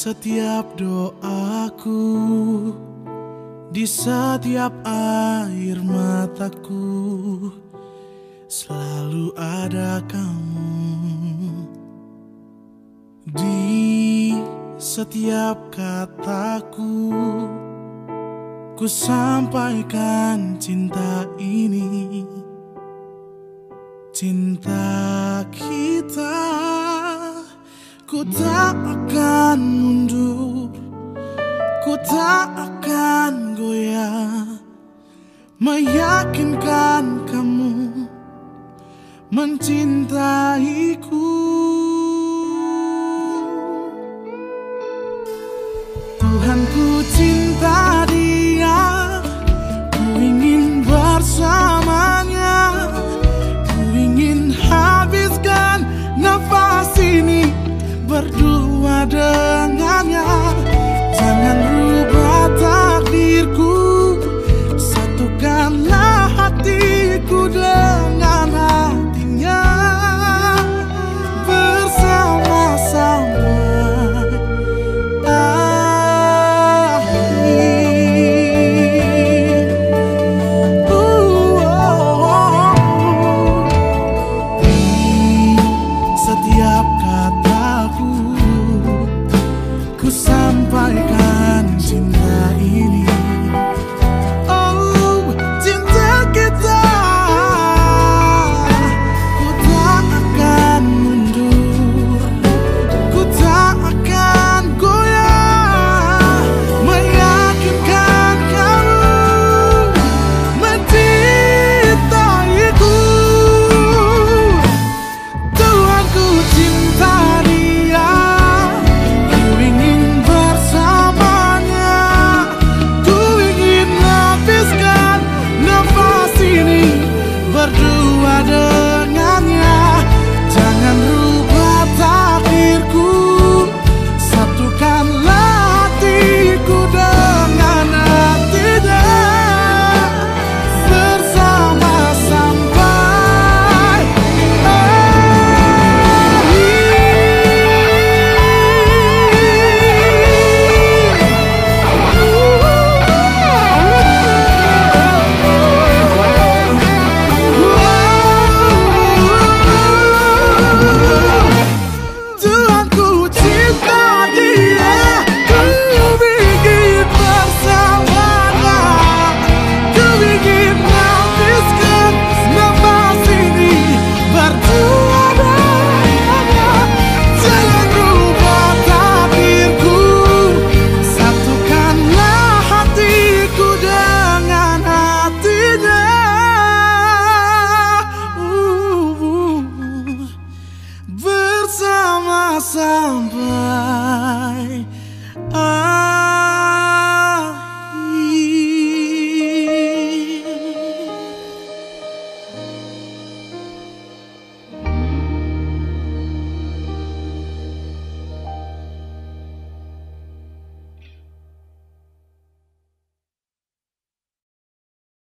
Setiap doaku Di setiap air mataku Selalu ada kamu. Di setiap kataku Ku sampaikan cinta ini. Cinta kita Ku tak akan mundur. Ku tak akan goyah. Meyakinkan kamu Mencintaiku. Tuhan ku cinta abaikan cinta ini.